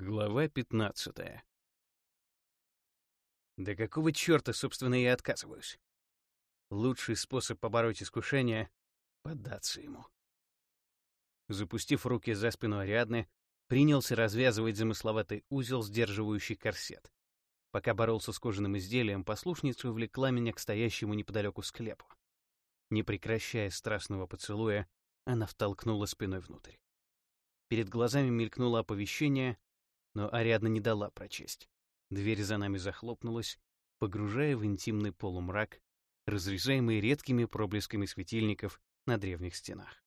Глава 15 Да какого черта, собственно, я отказываюсь? Лучший способ побороть искушение — поддаться ему. Запустив руки за спину Ариадны, принялся развязывать замысловатый узел, сдерживающий корсет. Пока боролся с кожаным изделием, послушница увлекла меня к стоящему неподалеку склепу. Не прекращая страстного поцелуя, она втолкнула спиной внутрь. Перед глазами мелькнуло оповещение, но Ариадна не дала прочесть. Дверь за нами захлопнулась, погружая в интимный полумрак, разрезаемый редкими проблесками светильников на древних стенах.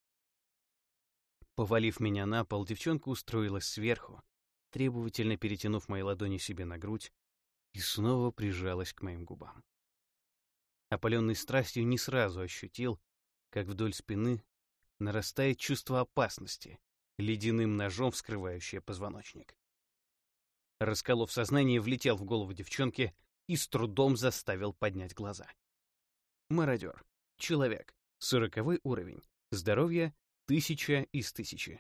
Повалив меня на пол, девчонка устроилась сверху, требовательно перетянув мои ладони себе на грудь, и снова прижалась к моим губам. Опаленный страстью не сразу ощутил, как вдоль спины нарастает чувство опасности, ледяным ножом вскрывающее позвоночник. Расколов сознание, влетел в голову девчонки и с трудом заставил поднять глаза. Мародер. Человек. Сороковой уровень. Здоровье — тысяча из тысячи.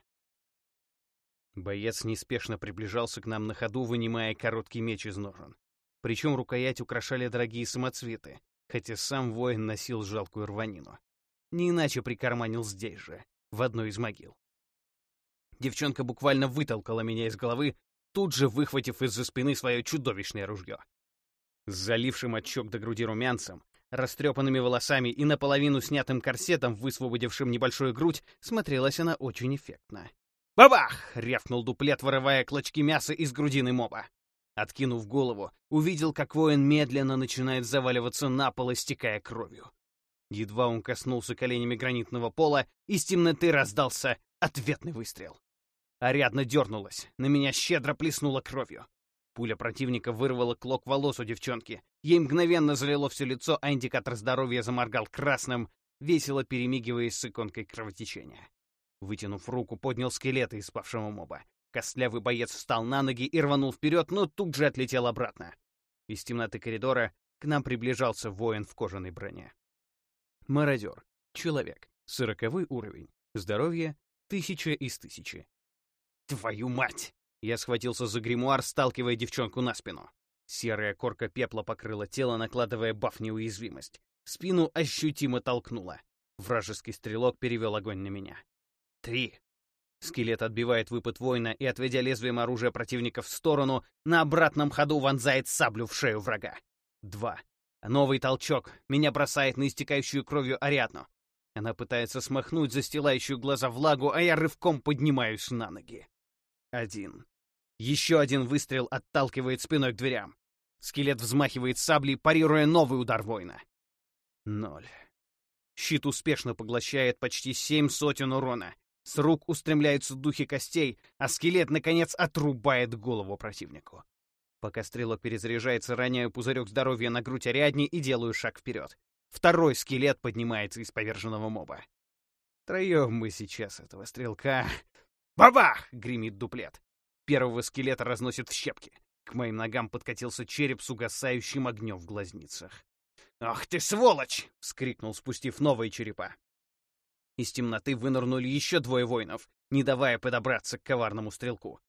Боец неспешно приближался к нам на ходу, вынимая короткий меч из ножен. Причем рукоять украшали дорогие самоцветы, хотя сам воин носил жалкую рванину. Не иначе прикарманил здесь же, в одной из могил. Девчонка буквально вытолкала меня из головы, тут же выхватив из-за спины свое чудовищное ружье. С залившим от щек до груди румянцем, растрепанными волосами и наполовину снятым корсетом, высвободившим небольшую грудь, смотрелась она очень эффектно. «Бабах!» — рявкнул дуплет, вырывая клочки мяса из грудины моба. Откинув голову, увидел, как воин медленно начинает заваливаться на пол, истекая кровью. Едва он коснулся коленями гранитного пола, из темноты раздался ответный выстрел. Ариадна дернулась, на меня щедро плеснула кровью. Пуля противника вырвала клок волос у девчонки. Ей мгновенно залило все лицо, а индикатор здоровья заморгал красным, весело перемигиваясь с иконкой кровотечения. Вытянув руку, поднял скелеты из павшего моба. Костлявый боец встал на ноги и рванул вперед, но тут же отлетел обратно. Из темноты коридора к нам приближался воин в кожаной броне. Мародер. Человек. Сороковой уровень. Здоровье — тысяча из тысячи. Твою мать! Я схватился за гримуар, сталкивая девчонку на спину. Серая корка пепла покрыла тело, накладывая баф неуязвимость. Спину ощутимо толкнула. Вражеский стрелок перевел огонь на меня. Три. Скелет отбивает выпад воина и, отведя лезвием оружия противника в сторону, на обратном ходу вонзает саблю в шею врага. Два. Новый толчок. Меня бросает на истекающую кровью Ариадну. Она пытается смахнуть застилающую глаза влагу, а я рывком поднимаюсь на ноги. Один. Еще один выстрел отталкивает спиной к дверям. Скелет взмахивает саблей, парируя новый удар воина. Ноль. Щит успешно поглощает почти семь сотен урона. С рук устремляются духи костей, а скелет, наконец, отрубает голову противнику. Пока стрелок перезаряжается, роняю пузырек здоровья на грудь Ариадни и делаю шаг вперед. Второй скелет поднимается из поверженного моба. Троем мы сейчас этого стрелка... «Бабах!» — гремит дуплет. Первого скелета разносит в щепки. К моим ногам подкатился череп с угасающим огнем в глазницах. «Ах ты, сволочь!» — вскрикнул, спустив новые черепа. Из темноты вынырнули еще двое воинов, не давая подобраться к коварному стрелку.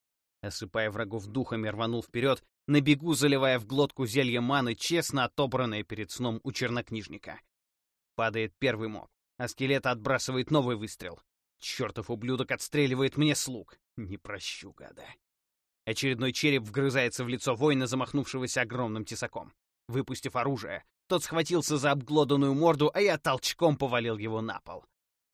Осыпая врагов духами, рванул вперед, на бегу заливая в глотку зелье маны, честно отобранное перед сном у чернокнижника. Падает первый моб, а скелет отбрасывает новый выстрел. Чертов ублюдок отстреливает мне слуг. Не прощу, гада. Очередной череп вгрызается в лицо воина, замахнувшегося огромным тесаком. Выпустив оружие, тот схватился за обглоданную морду, а я толчком повалил его на пол.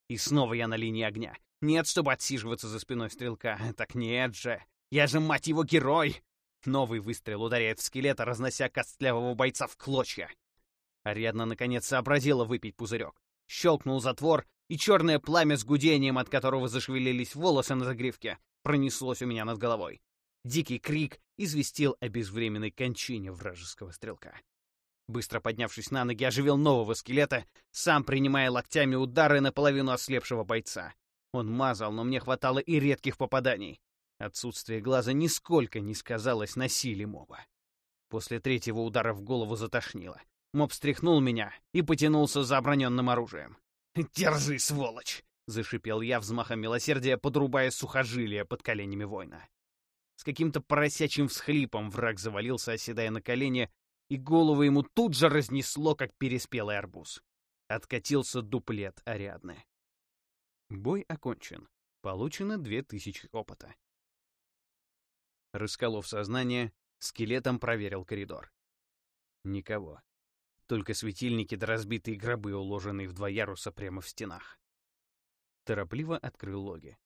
И снова я на линии огня. Нет, чтобы отсиживаться за спиной стрелка. Так нет же. Я же, мать его, герой! Новый выстрел ударяет в скелета, разнося костлявого бойца в клочья. Ариадна наконец сообразила выпить пузырек. Щелкнул затвор, и черное пламя с гудением, от которого зашевелились волосы на загривке, пронеслось у меня над головой. Дикий крик известил о безвременной кончине вражеского стрелка. Быстро поднявшись на ноги, оживил нового скелета, сам принимая локтями удары наполовину ослепшего бойца. Он мазал, но мне хватало и редких попаданий. Отсутствие глаза нисколько не сказалось на силе моба. После третьего удара в голову затошнило. Моб стряхнул меня и потянулся за оброненным оружием. «Держи, сволочь!» — зашипел я взмахом милосердия, подрубая сухожилия под коленями воина. С каким-то поросячьим всхлипом враг завалился, оседая на колени, и голову ему тут же разнесло, как переспелый арбуз. Откатился дуплет Ариадны. Бой окончен. Получено две тысячи опыта. Расколов сознание, скелетом проверил коридор. Никого. Только светильники да разбитые гробы, уложенные в два яруса прямо в стенах. Торопливо открыл логи.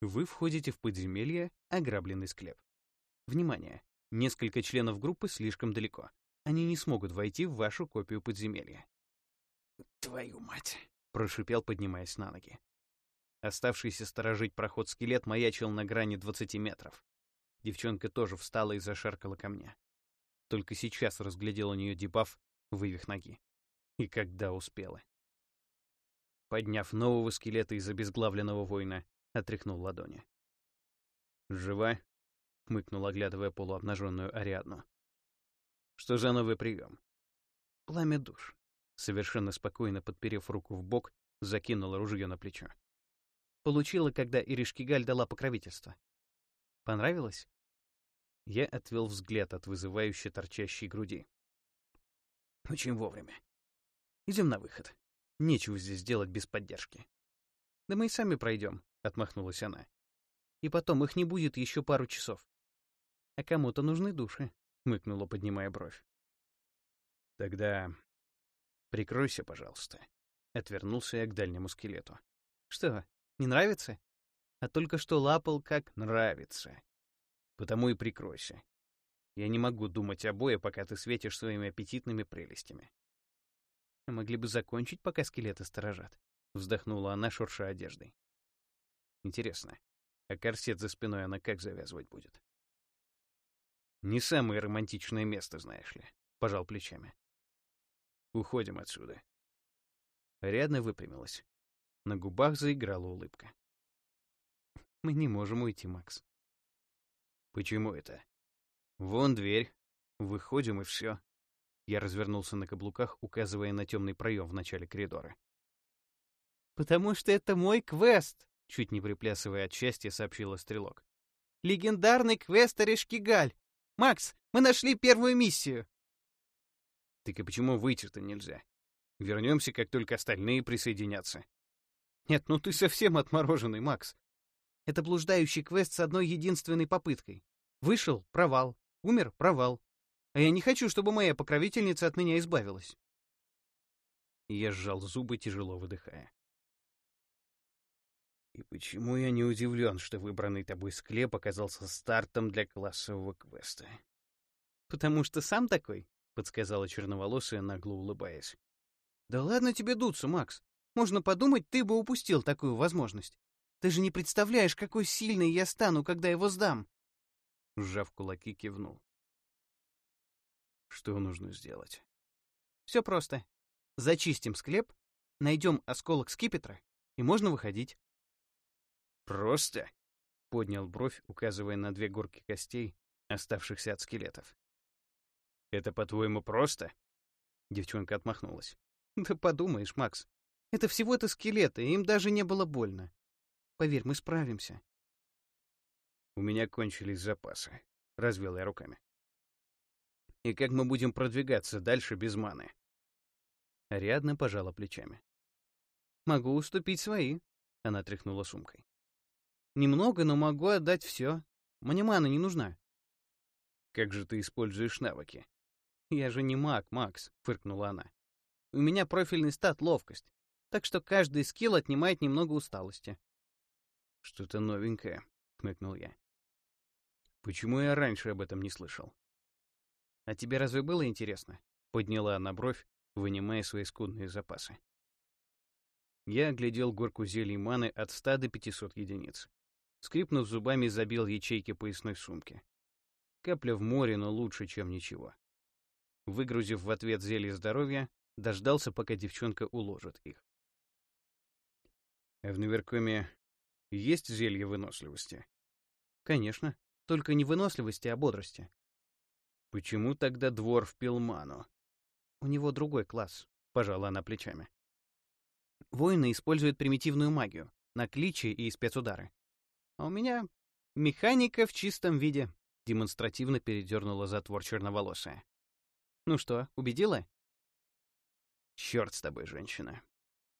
Вы входите в подземелье, ограбленный склеп. Внимание! Несколько членов группы слишком далеко. Они не смогут войти в вашу копию подземелья. «Твою мать!» — прошипел, поднимаясь на ноги. Оставшийся сторожить проход скелет маячил на грани 20 метров. Девчонка тоже встала и зашаркала ко мне. Только сейчас разглядел у нее дебаф вывих ноги. И когда успела. Подняв нового скелета из обезглавленного воина, отряхнул ладони. «Жива?» — хмыкнул, оглядывая полуобнаженную Ариадну. «Что за новый прием?» «Пламя душ», — совершенно спокойно подперев руку в бок, закинула ружье на плечо. Получила, когда Иришкигаль дала покровительство. Понравилось? Я отвел взгляд от вызывающе торчащей груди. Очень вовремя. Идем на выход. Нечего здесь делать без поддержки. Да мы и сами пройдем, отмахнулась она. И потом их не будет еще пару часов. А кому-то нужны души, хмыкнула, поднимая бровь. Тогда прикройся, пожалуйста. Отвернулся я к дальнему скелету. Что, не нравится? А только что лапал как нравится. Потому и прикройся. Я не могу думать о бое, пока ты светишь своими аппетитными прелестями. Могли бы закончить, пока скелеты сторожат. Вздохнула она, шурша одеждой. Интересно, а корсет за спиной она как завязывать будет? Не самое романтичное место, знаешь ли. Пожал плечами. Уходим отсюда. Рядно выпрямилась. На губах заиграла улыбка. Мы не можем уйти, Макс. Почему это? Вон дверь. Выходим и все. Я развернулся на каблуках, указывая на темный проем в начале коридора. «Потому что это мой квест!» Чуть не приплясывая от счастья, сообщила Стрелок. «Легендарный квест Орешкигаль! Макс, мы нашли первую миссию!» «Так и почему выйти-то нельзя? Вернемся, как только остальные присоединятся. Нет, ну ты совсем отмороженный, Макс. Это блуждающий квест с одной единственной попыткой. Вышел — провал. Умер — провал. А я не хочу, чтобы моя покровительница от меня избавилась. Я сжал зубы, тяжело выдыхая. И почему я не удивлен, что выбранный тобой склеп оказался стартом для классового квеста? Потому что сам такой, подсказала черноволосая, нагло улыбаясь. Да ладно тебе дуться, Макс. Можно подумать, ты бы упустил такую возможность. Ты же не представляешь, какой сильный я стану, когда его сдам. Сжав кулаки, кивнул. Что нужно сделать? Все просто. Зачистим склеп, найдем осколок скипетра, и можно выходить. Просто? Поднял бровь, указывая на две горки костей, оставшихся от скелетов. Это, по-твоему, просто? Девчонка отмахнулась. Да подумаешь, Макс. Это всего-то скелеты, им даже не было больно. Поверь, мы справимся. У меня кончились запасы. Развел я руками. И как мы будем продвигаться дальше без маны? Ариадна пожала плечами. Могу уступить свои. Она тряхнула сумкой. Немного, но могу отдать все. Мне мана не нужна. Как же ты используешь навыки? Я же не маг, Макс, фыркнула она. У меня профильный стат ловкость так что каждый скилл отнимает немного усталости. «Что-то новенькое», — хмыкнул я. «Почему я раньше об этом не слышал?» «А тебе разве было интересно?» — подняла она бровь, вынимая свои скудные запасы. Я оглядел горку зелий маны от 100 до 500 единиц. Скрипнув зубами, забил ячейки поясной сумки. Капля в море, но лучше, чем ничего. Выгрузив в ответ зелье здоровья, дождался, пока девчонка уложит их. А в Наверкоме есть зелье выносливости? Конечно, только не выносливости, а бодрости. Почему тогда двор в Пилману? У него другой класс, пожала она плечами. Воины используют примитивную магию, на кличи и спецудары. А у меня Механика в чистом виде, демонстративно передернула затвор черноволосая. Ну что, убедила? Черт с тобой, женщина.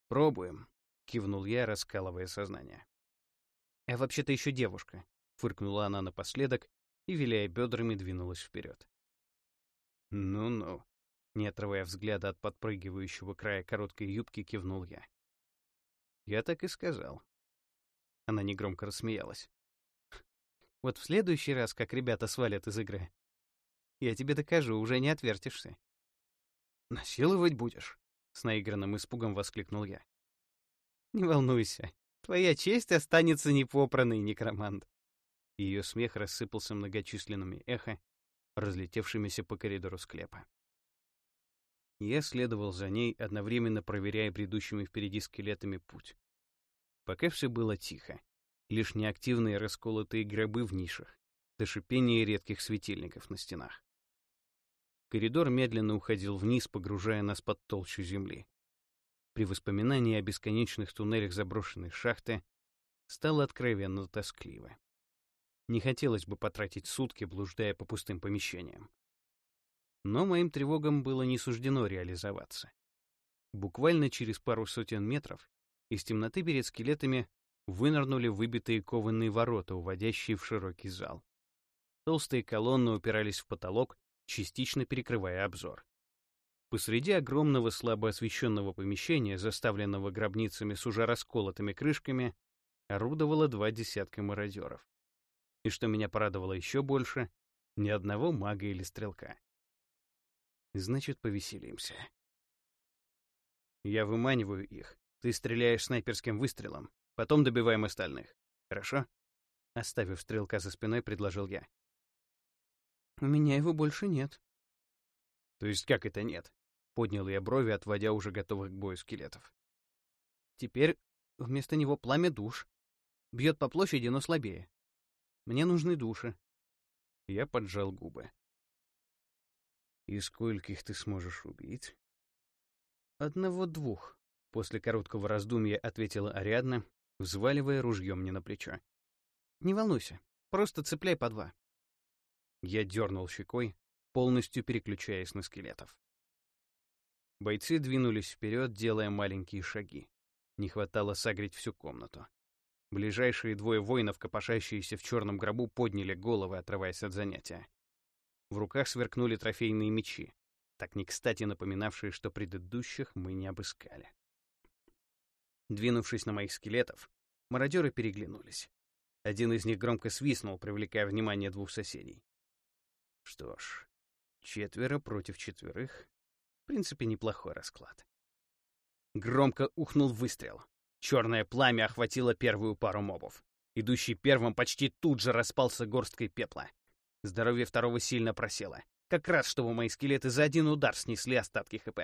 Пробуем, кивнул я, раскалывая сознание. А вообще-то еще девушка, фыркнула она напоследок и, виляя бедрами, двинулась вперед. Ну-ну, не отрывая взгляда от подпрыгивающего края короткой юбки, кивнул я. Я так и сказал. Она негромко рассмеялась. Вот в следующий раз, как ребята свалят из игры, я тебе докажу, уже не отвертишься. «Насиловать будешь?» — с наигранным испугом воскликнул я. «Не волнуйся, твоя честь останется непопранной, некромант». Ее смех рассыпался многочисленными эхо, разлетевшимися по коридору склепа. Я следовал за ней, одновременно проверяя бредущими впереди скелетами путь. Пока все было тихо, лишь неактивные расколотые гробы в нишах, до шипения редких светильников на стенах. Коридор медленно уходил вниз, погружая нас под толщу земли. При воспоминании о бесконечных туннелях заброшенной шахты стало откровенно тоскливо. Не хотелось бы потратить сутки, блуждая по пустым помещениям. Но моим тревогам было не суждено реализоваться. Буквально через пару сотен метров из темноты перед скелетами вынырнули выбитые кованые ворота, уводящие в широкий зал. Толстые колонны упирались в потолок, частично перекрывая обзор. Посреди огромного слабо освещенного помещения, заставленного гробницами с уже расколотыми крышками, орудовало два десятка мародеров. И что меня порадовало еще больше, ни одного мага или стрелка. Значит, повеселимся. Я выманиваю их. Ты стреляешь снайперским выстрелом. Потом добиваем остальных. Хорошо? Оставив стрелка за спиной, предложил я. У меня его больше нет. То есть как это нет? Поднял я брови, отводя уже готовых к бою скелетов. Теперь вместо него пламя душ. Бьет по площади, но слабее. Мне нужны души. Я поджал губы. «И скольких ты сможешь убить?» «Одного-двух», — после короткого раздумья ответила Ариадна, взваливая ружье мне на плечо. «Не волнуйся, просто цепляй по два». Я дернул щекой, полностью переключаясь на скелетов. Бойцы двинулись вперед, делая маленькие шаги. Не хватало согреть всю комнату. Ближайшие двое воинов, копошащиеся в черном гробу, подняли головы, отрываясь от занятия. В руках сверкнули трофейные мечи, так не кстати напоминавшие, что предыдущих мы не обыскали. Двинувшись на моих скелетов, мародеры переглянулись. Один из них громко свистнул, привлекая внимание двух соседей. Что ж, четверо против четверых — в принципе, неплохой расклад. Громко ухнул выстрел. Черное пламя охватило первую пару мобов. Идущий первым почти тут же распался горсткой пепла. Здоровье второго сильно просело. Как раз, чтобы мои скелеты за один удар снесли остатки ХП.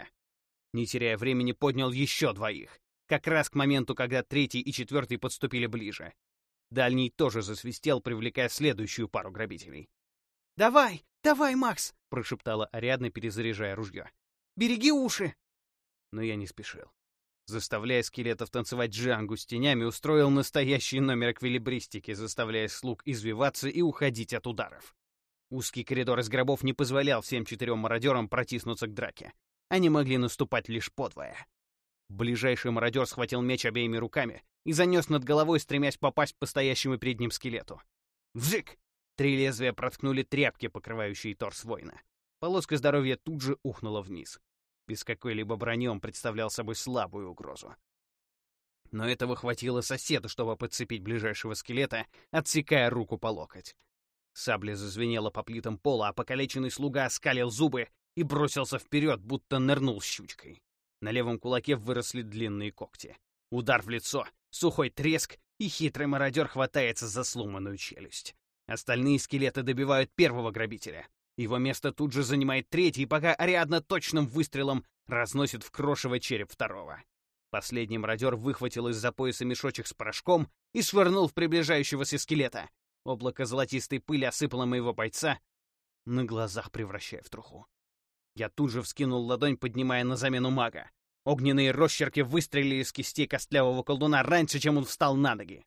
Не теряя времени, поднял еще двоих. Как раз к моменту, когда третий и четвертый подступили ближе. Дальний тоже засвистел, привлекая следующую пару грабителей. «Давай, давай, Макс!» — прошептала Ариадна, перезаряжая ружье. «Береги уши!» Но я не спешил. Заставляя скелетов танцевать джангу с тенями, устроил настоящий номер эквилибристики, заставляя слуг извиваться и уходить от ударов. Узкий коридор из гробов не позволял всем четырем мародерам протиснуться к драке. Они могли наступать лишь подвое. Ближайший мародер схватил меч обеими руками и занес над головой, стремясь попасть по стоящему перед ним скелету. Вжик! Три лезвия проткнули тряпки, покрывающие торс воина. Полоска здоровья тут же ухнула вниз. Без какой-либо брони он представлял собой слабую угрозу. Но этого хватило соседу, чтобы подцепить ближайшего скелета, отсекая руку по локоть. Сабля зазвенела по плитам пола, а покалеченный слуга оскалил зубы и бросился вперед, будто нырнул щучкой. На левом кулаке выросли длинные когти. Удар в лицо, сухой треск, и хитрый мародер хватается за сломанную челюсть. Остальные скелеты добивают первого грабителя. Его место тут же занимает третий, пока Ариадна точным выстрелом разносит в крошево череп второго. Последний мародер выхватил из-за пояса мешочек с порошком и швырнул в приближающегося скелета. Облако золотистой пыли осыпало моего бойца, на глазах превращая в труху. Я тут же вскинул ладонь, поднимая на замену мага. Огненные росчерки выстрелили из кистей костлявого колдуна раньше, чем он встал на ноги.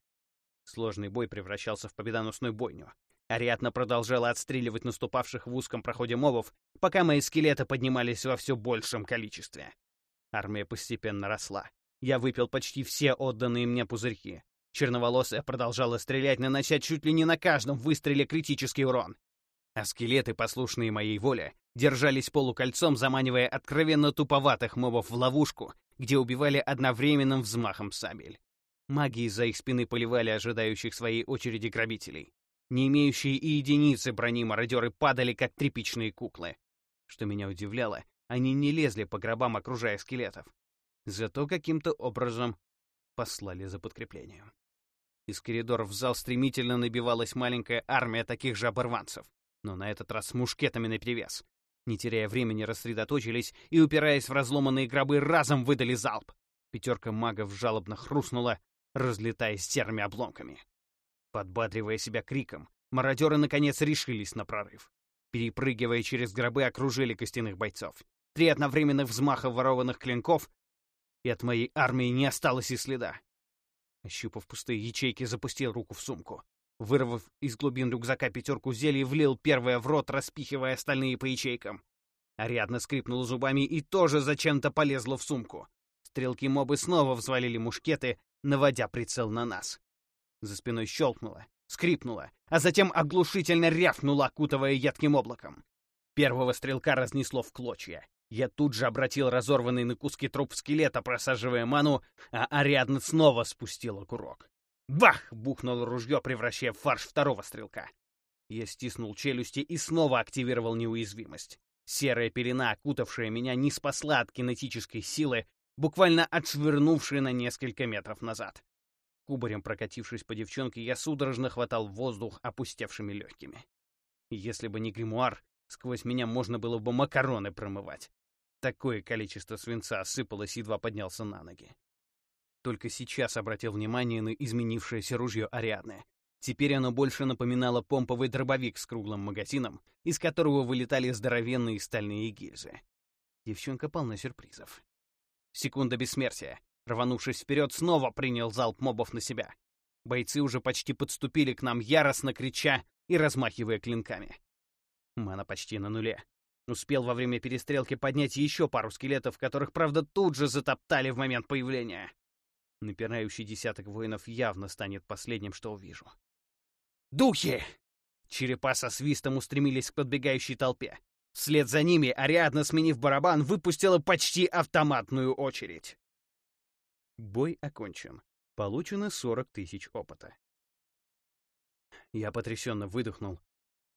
Сложный бой превращался в победоносную бойню. Ариадна продолжала отстреливать наступавших в узком проходе мобов, пока мои скелеты поднимались во все большем количестве. Армия постепенно росла. Я выпил почти все отданные мне пузырьки. Черноволосая продолжала стрелять, нанося чуть ли не на каждом выстреле критический урон. А скелеты, послушные моей воле, держались полукольцом, заманивая откровенно туповатых мобов в ловушку, где убивали одновременным взмахом сабель. Маги из-за их спины поливали ожидающих своей очереди грабителей. Не имеющие и единицы брони мародеры падали, как тряпичные куклы. Что меня удивляло, они не лезли по гробам, окружая скелетов. Зато каким-то образом послали за подкреплением. Из коридоров в зал стремительно набивалась маленькая армия таких же оборванцев, но на этот раз с мушкетами наперевес. Не теряя времени, рассредоточились и, упираясь в разломанные гробы, разом выдали залп. Пятерка магов жалобно хрустнула, разлетаясь серыми обломками. Подбадривая себя криком, мародеры наконец решились на прорыв. Перепрыгивая через гробы, окружили костяных бойцов. Три одновременных взмаха ворованных клинков, и от моей армии не осталось и следа. Ощупав пустые ячейки, запустил руку в сумку. Вырвав из глубин рюкзака пятерку зелий, влил первое в рот, распихивая остальные по ячейкам. Ариадна скрипнула зубами и тоже зачем-то полезла в сумку. Стрелки-мобы снова взвалили мушкеты, наводя прицел на нас. За спиной щелкнуло, скрипнуло, а затем оглушительно рявкнуло, окутывая едким облаком. Первого стрелка разнесло в клочья. Я тут же обратил разорванный на куски труп скелета, просаживая ману, а Ариадна снова спустила курок. Бах! бухнуло ружье, превращая в фарш второго стрелка. Я стиснул челюсти и снова активировал неуязвимость. Серая пелена, окутавшая меня, не спасла от кинетической силы, буквально отшвырнувшей на несколько метров назад. Кубарем прокатившись по девчонке, я судорожно хватал воздух опустевшими легкими. Если бы не гримуар, сквозь меня можно было бы макароны промывать. Такое количество свинца осыпалось, едва поднялся на ноги. Только сейчас обратил внимание на изменившееся ружье Ариадны. Теперь оно больше напоминало помповый дробовик с круглым магазином, из которого вылетали здоровенные стальные гильзы. Девчонка полна сюрпризов. Секунда бессмертия. Рванувшись вперед, снова принял залп мобов на себя. Бойцы уже почти подступили к нам, яростно крича и размахивая клинками. Мана почти на нуле. Успел во время перестрелки поднять еще пару скелетов, которых, правда, тут же затоптали в момент появления. Напирающий десяток воинов явно станет последним, что увижу. «Духи!» Черепа со свистом устремились к подбегающей толпе. Вслед за ними Ариадна, сменив барабан, выпустила почти автоматную очередь. Бой окончен. Получено 40 тысяч опыта. Я потрясенно выдохнул,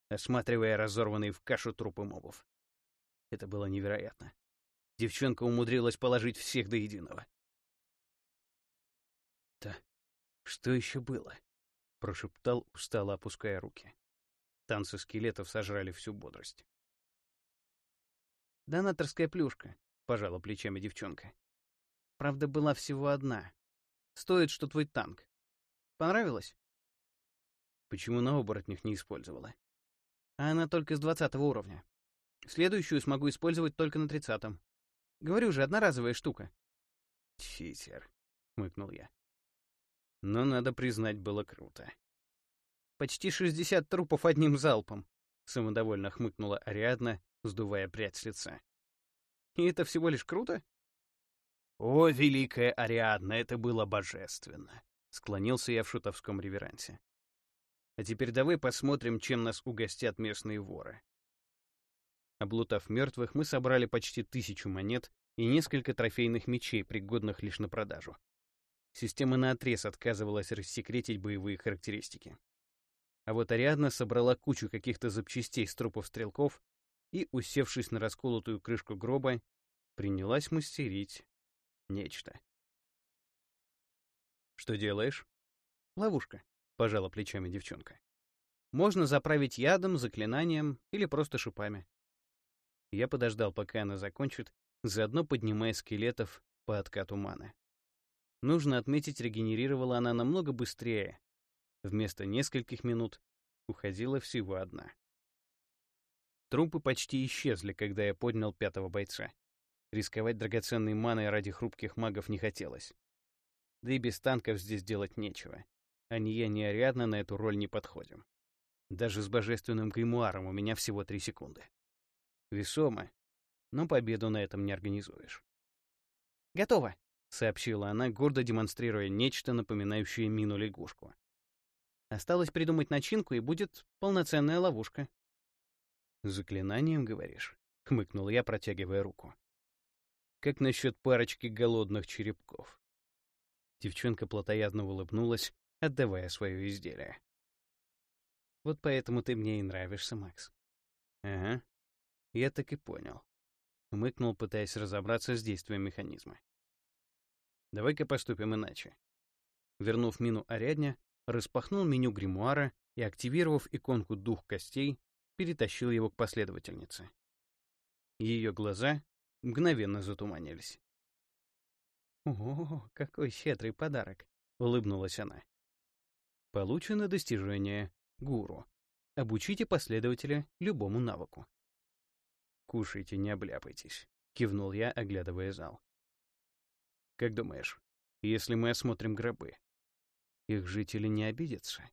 осматривая разорванные в кашу трупы мобов. Это было невероятно. Девчонка умудрилась положить всех до единого. «Да что еще было?» — прошептал, устало опуская руки. Танцы скелетов сожрали всю бодрость. «Донаторская плюшка», — пожала плечами девчонка. Правда, была всего одна. Стоит, что твой танк. Понравилось? Почему на оборотнях не использовала? А она только с двадцатого уровня. Следующую смогу использовать только на тридцатом. Говорю же, одноразовая штука. Читер, хмыкнул я. Но, надо признать, было круто. Почти шестьдесят трупов одним залпом, самодовольно хмыкнула Ариадна, сдувая прядь с лица. И это всего лишь круто? «О, великая Ариадна, это было божественно!» — склонился я в шутовском реверансе. «А теперь давай посмотрим, чем нас угостят местные воры». Облутав мертвых, мы собрали почти тысячу монет и несколько трофейных мечей, пригодных лишь на продажу. Система наотрез отказывалась рассекретить боевые характеристики. А вот Ариадна собрала кучу каких-то запчастей с трупов стрелков и, усевшись на расколотую крышку гроба, принялась мастерить нечто. «Что делаешь?» «Ловушка», — пожала плечами девчонка. «Можно заправить ядом, заклинанием или просто шипами». Я подождал, пока она закончит, заодно поднимая скелетов по откату маны. Нужно отметить, регенерировала она намного быстрее. Вместо нескольких минут уходила всего одна. Трупы почти исчезли, когда я поднял пятого бойца. Рисковать драгоценной маной ради хрупких магов не хотелось. Да и без танков здесь делать нечего. а ни я, ни Ариадна на эту роль не подходим. Даже с божественным гримуаром у меня всего три секунды. Весомо, но победу на этом не организуешь. «Готово», — сообщила она, гордо демонстрируя нечто, напоминающее мину-лягушку. «Осталось придумать начинку, и будет полноценная ловушка». «Заклинанием, говоришь?» — хмыкнул я, протягивая руку. «Как насчет парочки голодных черепков?» Девчонка плотоядно улыбнулась, отдавая свое изделие. «Вот поэтому ты мне и нравишься, Макс». «Ага, я так и понял». Хмыкнул, пытаясь разобраться с действием механизма. «Давай-ка поступим иначе». Вернув мину Арядня, распахнул меню гримуара и, активировав иконку «Дух костей», перетащил его к последовательнице. Ее глаза мгновенно затуманились. «О, какой щедрый подарок!» — улыбнулась она. Получено достижение «Гуру». Обучите последователя любому навыку. «Кушайте, не обляпайтесь», — кивнул я, оглядывая зал. «Как думаешь, если мы осмотрим гробы, их жители не обидятся?»